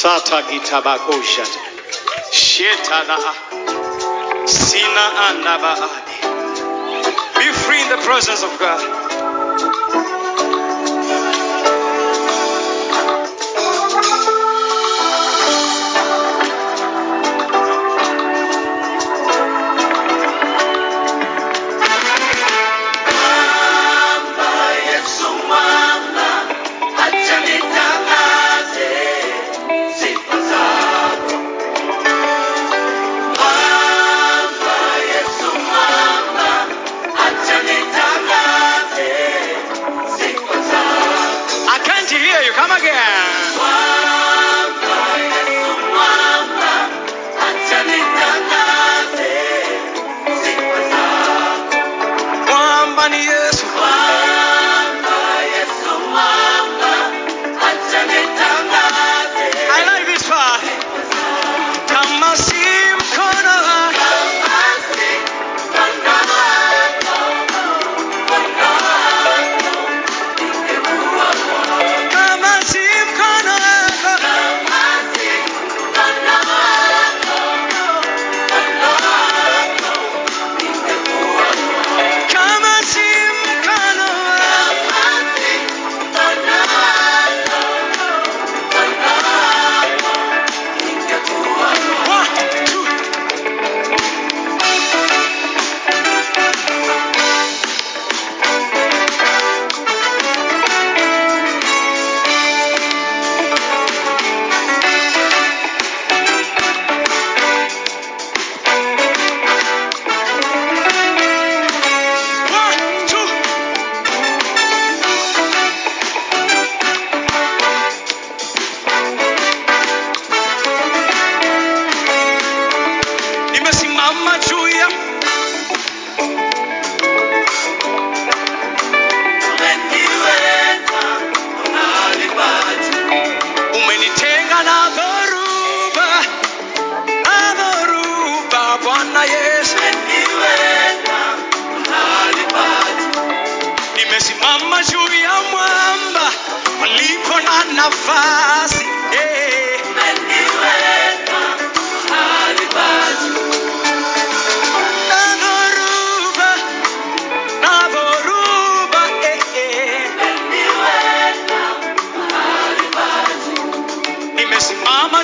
Sata gitabakosha. Shetana. Sina anabaadi. Be free in the presence of God.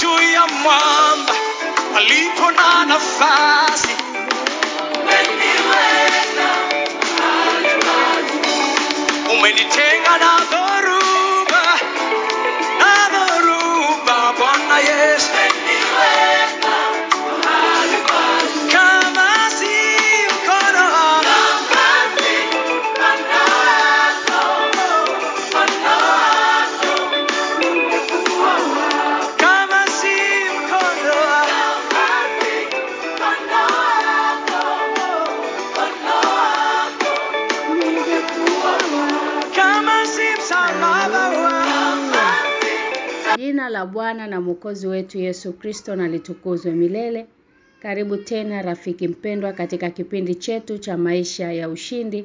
Juu ya mwamba alipo na nafasi na Mwokozi wetu Yesu Kristo na litukuzwe milele. Karibu tena rafiki mpendwa katika kipindi chetu cha maisha ya ushindi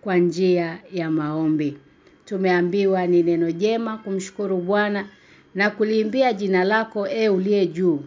kwa njia ya maombi. Tumeambiwa ni neno jema kumshukuru Bwana na kuliimbia jina lako e uliye juu.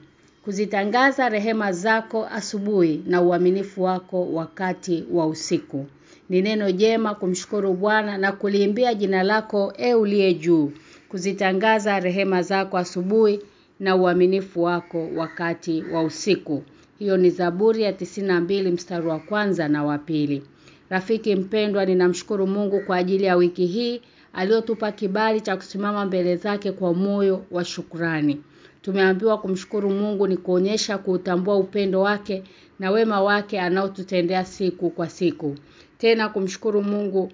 Kuzitangaza rehema zako asubuhi na uaminifu wako wakati wa usiku. Ni neno jema kumshukuru Bwana na kuliimbia jina lako e uliye juu. Kuzitangaza rehema zako asubuhi na uaminifu wako wakati wa usiku. Hiyo ni Zaburi ya 92 mstari wa kwanza na wa pili. Rafiki mpendwa ninamshukuru Mungu kwa ajili ya wiki hii aliyotupa kibali cha kusimama mbele zake kwa moyo wa shukrani. Tumeambiwa kumshukuru Mungu ni kuonyesha kuutambua upendo wake na wema wake anaotutendea siku kwa siku. Tena kumshukuru Mungu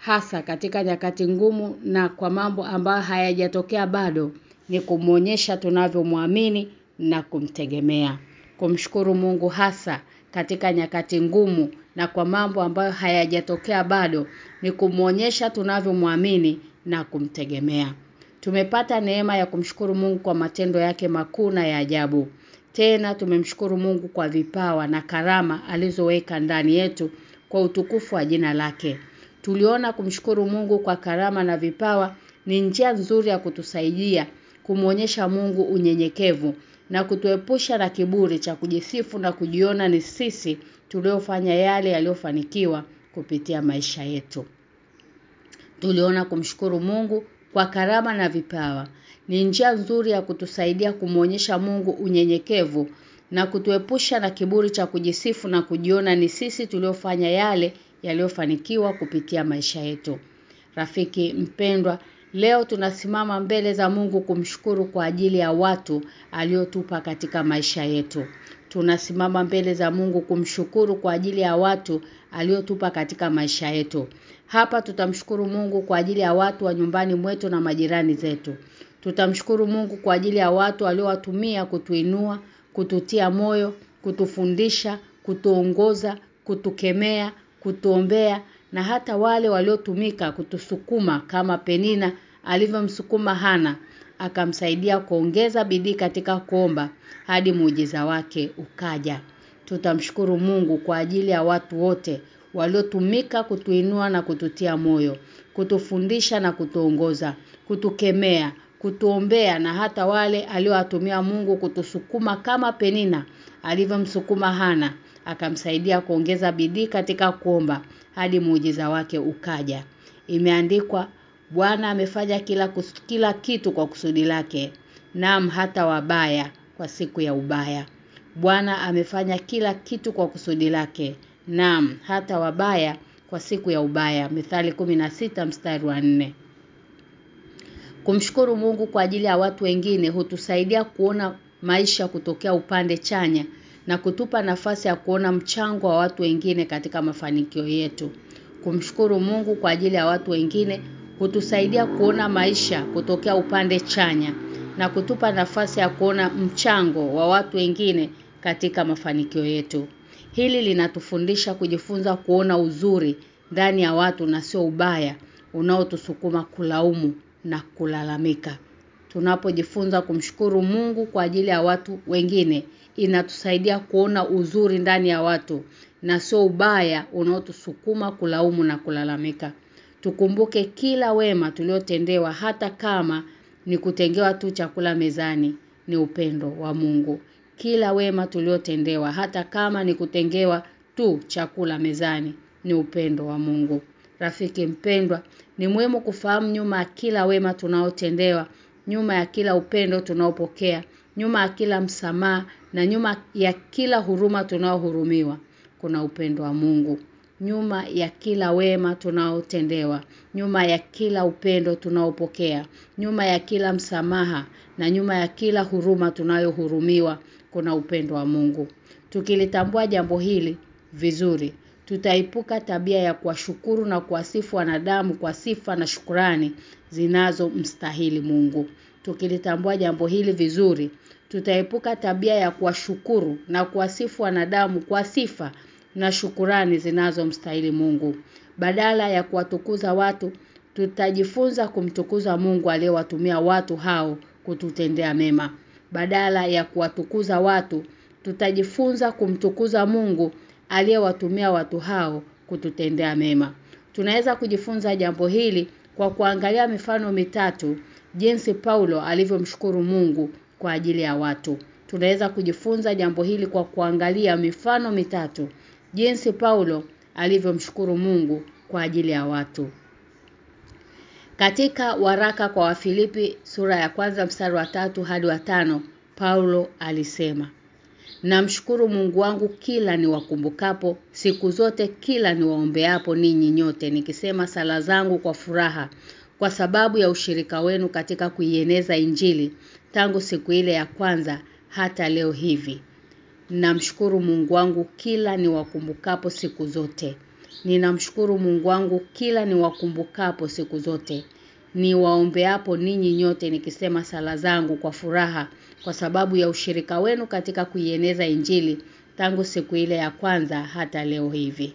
hasa katika nyakati ngumu na kwa mambo ambayo hayajatokea bado ni kumuonyesha tunavyomwamini na kumtegemea. Kumshukuru Mungu hasa katika nyakati ngumu na kwa mambo ambayo hayajatokea bado ni kumuonyesha tunavyomwamini na kumtegemea. Tumepata neema ya kumshukuru Mungu kwa matendo yake makuu na ya ajabu. Tena tumemshukuru Mungu kwa vipawa na karama alizoweka ndani yetu kwa utukufu wa jina lake. Tuliona kumshukuru Mungu kwa karama na vipawa ni njia nzuri ya kutusaidia kumuonyesha Mungu unyenyekevu na kutuepusha na kiburi cha kujisifu na kujiona ni sisi tuliofanya yale yaliyofanikiwa kupitia maisha yetu. Tuliona kumshukuru Mungu kwa karama na vipawa. Ni njia nzuri ya kutusaidia kumuonyesha Mungu unyenyekevu na kutuepusha na kiburi cha kujisifu na kujiona ni sisi tuliofanya yale yaliyofanikiwa kupitia maisha yetu. Rafiki mpendwa, leo tunasimama mbele za Mungu kumshukuru kwa ajili ya watu aliotupa katika maisha yetu. Tunasimama mbele za Mungu kumshukuru kwa ajili ya watu aliotupa katika maisha yetu. Hapa tutamshukuru Mungu kwa ajili ya watu wa nyumbani mwetu na majirani zetu. Tutamshukuru Mungu kwa ajili ya watu aliowatumia kutuinua, kututia moyo, kutufundisha, kutuongoza, kutukemea, kutuombea na hata wale waliotumika kutusukuma kama Penina alivyomsukuma Hana akamsaidia kuongeza bidii katika kuomba hadi muujiza wake ukaja. Tutamshukuru Mungu kwa ajili ya watu wote waliotumika kutuinua na kututia moyo, kutufundisha na kutuongoza, kutukemea, kutuombea na hata wale aliowatumia Mungu kutusukuma kama Penina alivyomsukuma Hana akamsaidia kuongeza bidii katika kuomba hadi muujiza wake ukaja. Imeandikwa Bwana amefanya kila kila kitu kwa kusudi lake. Naam hata wabaya kwa siku ya ubaya. Bwana amefanya kila kitu kwa kusudi lake. Naam hata wabaya kwa siku ya ubaya. Mithali 16 mstari wa 4. Kumshukuru Mungu kwa ajili ya watu wengine hutusaidia kuona maisha kutokea upande chanya na kutupa nafasi ya kuona mchango wa watu wengine katika mafanikio yetu. Kumshukuru Mungu kwa ajili ya watu wengine hutusaidia kuona maisha kutokea upande chanya na kutupa nafasi ya kuona mchango wa watu wengine katika mafanikio yetu. Hili linatufundisha kujifunza kuona uzuri ndani ya watu na sio ubaya unaotusukuma kulaumu na kulalamika. Tunapojifunza kumshukuru Mungu kwa ajili ya watu wengine inatusaidia kuona uzuri ndani ya watu na sio ubaya unaotusukuma kulaumu na kulalamika. Tukumbuke kila wema tuliotendewa hata kama ni kutengewa tu chakula mezani ni upendo wa Mungu. Kila wema tuliotendewa hata kama ni kutengewa tu chakula mezani ni upendo wa Mungu. Rafiki mpendwa, ni muhimu kufahamu nyuma kila wema tunaotendewa, nyuma ya kila upendo tunaopokea, nyuma ya kila msamaha na nyuma ya kila huruma tunaohurumiwa. Kuna upendo wa Mungu. Nyuma ya kila wema tunaotendewa, nyuma ya kila upendo tunaopokea, nyuma ya kila msamaha na nyuma ya kila huruma tunayohurumiwa. Kuna upendo wa Mungu. Tukilitambua jambo hili vizuri, tutaipuka tabia ya kuwashukuru na kuwasifu wanadamu kwa sifa na shukurani zinazomstahili Mungu. Tukilitambua jambo hili vizuri, tutaepuka tabia ya kuwashukuru na kuwasifu wanadamu kwa sifa na shukurani zinazomstahili Mungu. Badala ya kuwatukuza watu, tutajifunza kumtukuza Mungu aliyewatumia watu hao kututendea mema. Badala ya kuwatukuza watu, tutajifunza kumtukuza Mungu aliyewatumia watu hao kututendea mema. Tunaweza kujifunza jambo hili kwa kuangalia mifano mitatu jinsi Paulo alivyomshukuru Mungu kwa ajili ya watu. Tunaweza kujifunza jambo hili kwa kuangalia mifano mitatu jinsi Paulo alivyomshukuru Mungu kwa ajili ya watu. Katika waraka kwa Wafilipi sura ya kwanza mstari wa tatu hadi wa tano Paulo alisema Namshukuru Mungu wangu kila niwakumbukapo siku zote kila niwaombeapo ninyi nyote nikisema sala zangu kwa furaha kwa sababu ya ushirika wenu katika kuieneza injili tangu siku ile ya kwanza hata leo hivi. Namshukuru Mungu wangu kila niwakumbukapo siku zote. Ninamshukuru Mungu wangu kila niwakumbukapo siku zote. Niwaombeapo ninyi nyote nikisema sala zangu kwa furaha kwa sababu ya ushirika wenu katika kuieneza injili tangu siku ile ya kwanza hata leo hivi.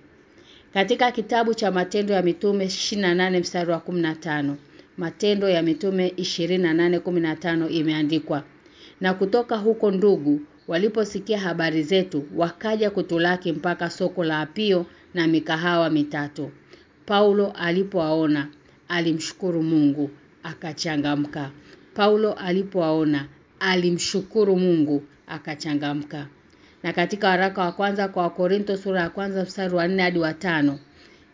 Katika kitabu cha Matendo ya Mitume 28 mstari wa 15, Matendo ya Mitume 28:15 imeandikwa. Na kutoka huko ndugu waliposikia habari zetu wakaja kutulaki mpaka soko la Apio na mikahawa mitatu. Paulo alipoaona alimshukuru Mungu akachangamka. Paulo alipoaona alimshukuru Mungu akachangamka. Na katika waraka wa kwanza kwa Korinto sura ya kwanza mstari wa 4 hadi wa 5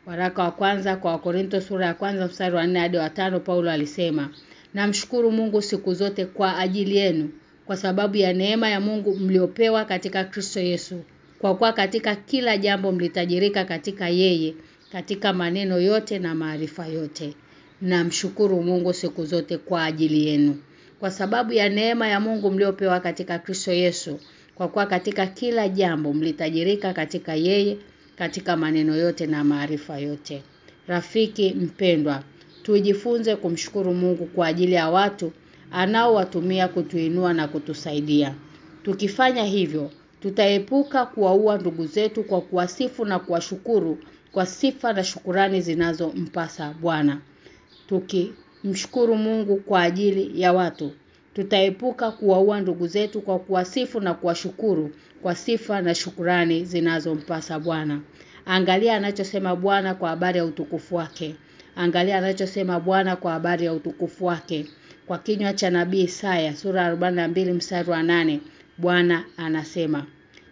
Waraka wa kwanza kwa Korinto sura ya kwanza mstari wa 4 hadi wa 5 Paulo alisema Namshukuru Mungu siku zote kwa ajili yenu kwa sababu ya neema ya Mungu mliopewa katika Kristo Yesu. Kwa kuwa katika kila jambo mlitajirika katika yeye katika maneno yote na maarifa yote. Namshukuru Mungu siku zote kwa ajili yenu kwa sababu ya neema ya Mungu mliopewa katika Kristo Yesu. Kwa kuwa katika kila jambo mlitajirika katika yeye katika maneno yote na maarifa yote. Rafiki mpendwa tujifunze kumshukuru Mungu kwa ajili ya watu anaowatumia kutuinua na kutusaidia. Tukifanya hivyo tutaepuka kuwaua ndugu zetu kwa kuwasifu na kuwashukuru kwa sifa na shukurani zinazompasa Bwana tukimshukuru Mungu kwa ajili ya watu. Tutaepuka kuwaua ndugu zetu kwa kuwasifu na kuwashukuru kwa sifa na shukurani zinazompasa Bwana. Angalia anachosema Bwana kwa habari ya utukufu wake. Angalia anachosema Bwana kwa habari ya utukufu wake. Kwa kinywa cha nabii Isaya sura 42 mstari wa 8 Bwana anasema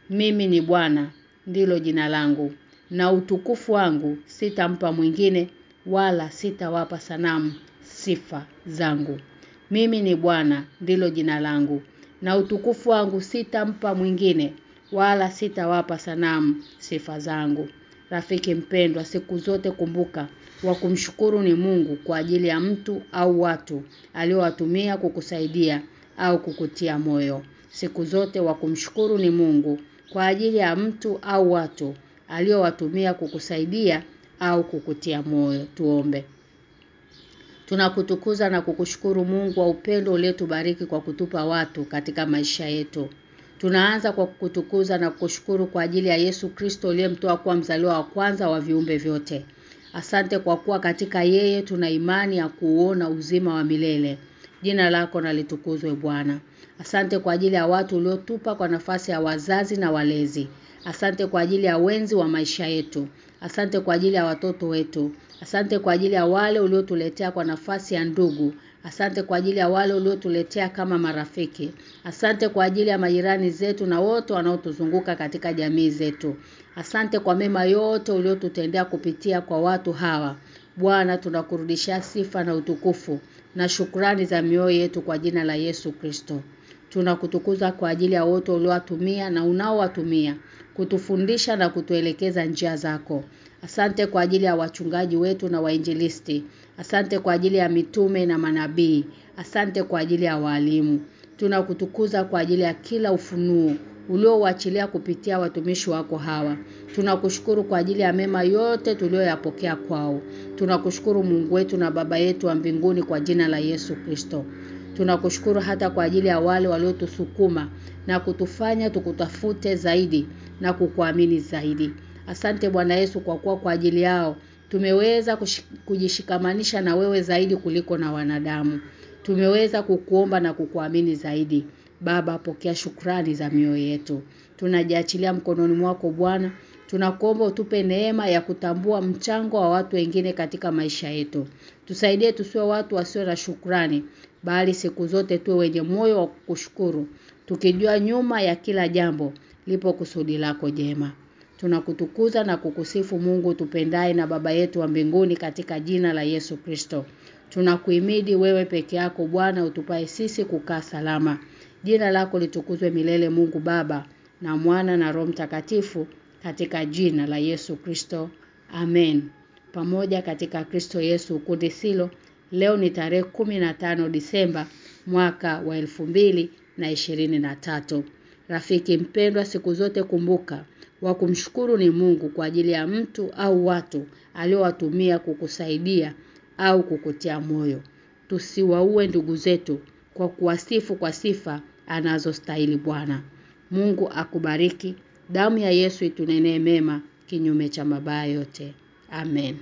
mimi ni Bwana ndilo jina langu. Na utukufu wangu sitampa mwingine wala sitawapa sanamu sifa zangu. Mimi ni Bwana ndilo jina langu. Na utukufu wangu sitampa mwingine wala sitawapa sanamu sifa zangu. Rafiki mpendwa siku zote kumbuka wa kumshukuru ni Mungu kwa ajili ya mtu au watu aliowatumia kukusaidia au kukutia moyo. Siku zote wa kumshukuru ni Mungu kwa ajili ya mtu au watu aliowatumia kukusaidia au kukutia moyo. Tuombe Tunakutukuza na kukushukuru Mungu wa upendo uliotubariki kwa kutupa watu katika maisha yetu. Tunaanza kwa kukutukuza na kukushukuru kwa ajili ya Yesu Kristo uliyemtoa kuwa mzaliwa wa kwanza wa viumbe vyote. Asante kwa kuwa katika yeye tuna imani ya kuona uzima wa milele. Jina lako na litukuzwe Bwana. Asante kwa ajili ya watu uliotupa kwa nafasi ya wazazi na walezi. Asante kwa ajili ya wenzi wa maisha yetu. Asante kwa ajili ya watoto wetu. Asante kwa ajili ya wale uliotuletea kwa nafasi ya ndugu. Asante kwa ajili ya wale uliotuletea kama marafiki. Asante kwa ajili ya majirani zetu na wote wanaotuzunguka katika jamii zetu. Asante kwa mema yote uliotutendea kupitia kwa watu hawa. Bwana tunakurudishia sifa na utukufu na shukrani za mioyo yetu kwa jina la Yesu Kristo. Tunakutukuza kwa ajili ya wote uliowatumia na unaowatumia kutufundisha na kutuelekeza njia zako. Asante kwa ajili ya wachungaji wetu na wainjilisti. Asante kwa ajili ya mitume na manabii. Asante kwa ajili ya walimu. Tunakutukuza kwa ajili ya kila ufunuo uliouachilia kupitia watumishi wako hawa. Tunakushukuru kwa ajili ya mema yote tuliyoyapokea kwao. Tunakushukuru Mungu wetu na Baba yetu wa mbinguni kwa jina la Yesu Kristo. Tunakushukuru hata kwa ajili ya wale waliotusukuma na kutufanya tukutafute zaidi na kukuamini zaidi. Asante Bwana Yesu kwa kuwa kwa ajili yao tumeweza kujishikamanisha na wewe zaidi kuliko na wanadamu. Tumeweza kukuomba na kukuamini zaidi. Baba pokea shukrani za mioyo yetu. Tunajiachilia mkononi mwako Bwana. Tunakuomba utupe neema ya kutambua mchango wa watu wengine katika maisha yetu. Tusaidie tusiwe watu wasio na shukrani, bali siku zote tuwe wenye moyo wa kushukuru Tukijua nyuma ya kila jambo lipo kusudi lako jema. Tunakutukuza na kukusifu Mungu tupendaye na baba yetu wa mbinguni katika jina la Yesu Kristo. Tunakuhimidi wewe peke yako Bwana utupae sisi kukaa salama. Jina lako litukuzwe milele Mungu Baba na Mwana na Roho Mtakatifu katika jina la Yesu Kristo. Amen. Pamoja katika Kristo Yesu kundi silo leo ni tarehe 15 Disemba mwaka wa elfu na ishirini na tatu. Rafiki mpendwa siku zote kumbuka wa kumshukuru ni Mungu kwa ajili ya mtu au watu aliowatumia kukusaidia au kukutia moyo. Tusiwaue ndugu zetu kwa kuwasifu kwa sifa anazostahili Bwana. Mungu akubariki. Damu ya Yesu itunenee mema kinyume cha mabaya yote. Amen.